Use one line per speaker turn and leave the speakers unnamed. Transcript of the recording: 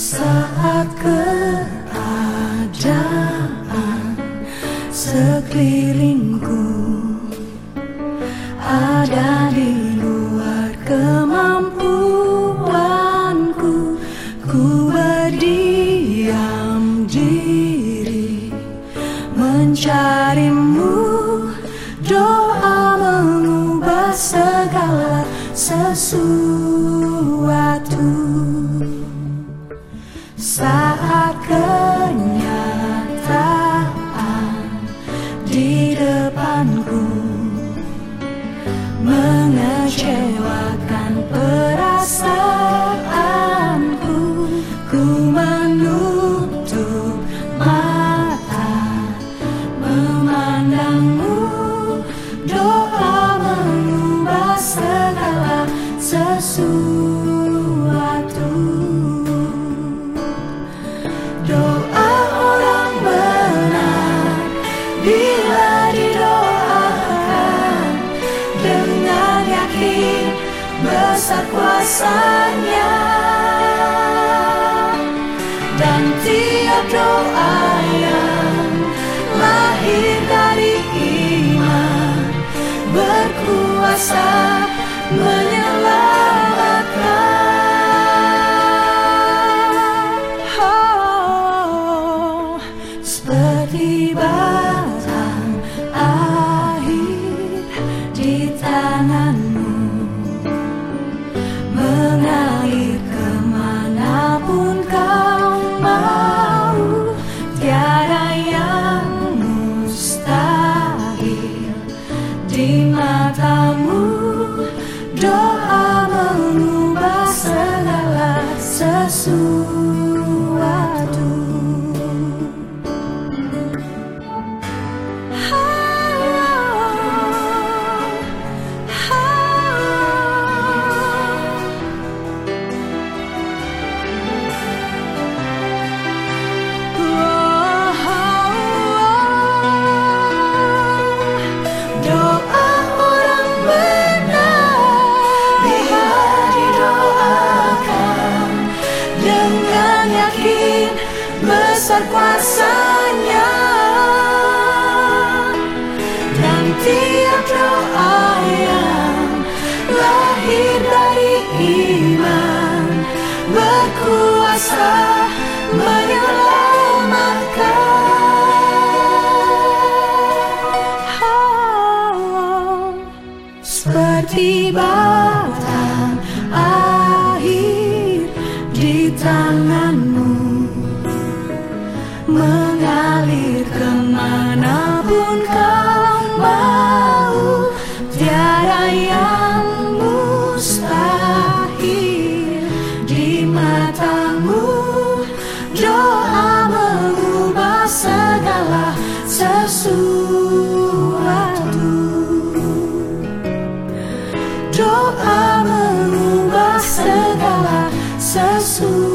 Saat keadaan sekelilingku ada di luar kemampuanku, ku berdiam diri mencarimu. Doa mengubah segala sesuatu. Mengecewakan perasaanku besar kuasanya dan tiap doa yang lahir dari iman berkuasa seperti batang air di tanganmu doa besar kuasanya. Dan tiap doa yang lahir dari iman berkuasa menyelamatkan. Seperti batang doa mengubah segala sesuatu